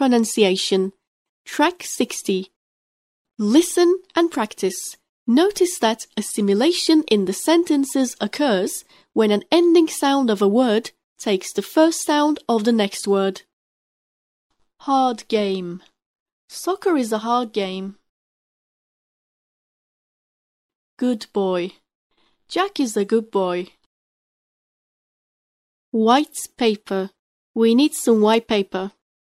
pronunciation. Track 60. Listen and practice. Notice that assimilation in the sentences occurs when an ending sound of a word takes the first sound of the next word. Hard game. Soccer is a hard game. Good boy. Jack is a good boy. White paper. We need some white paper.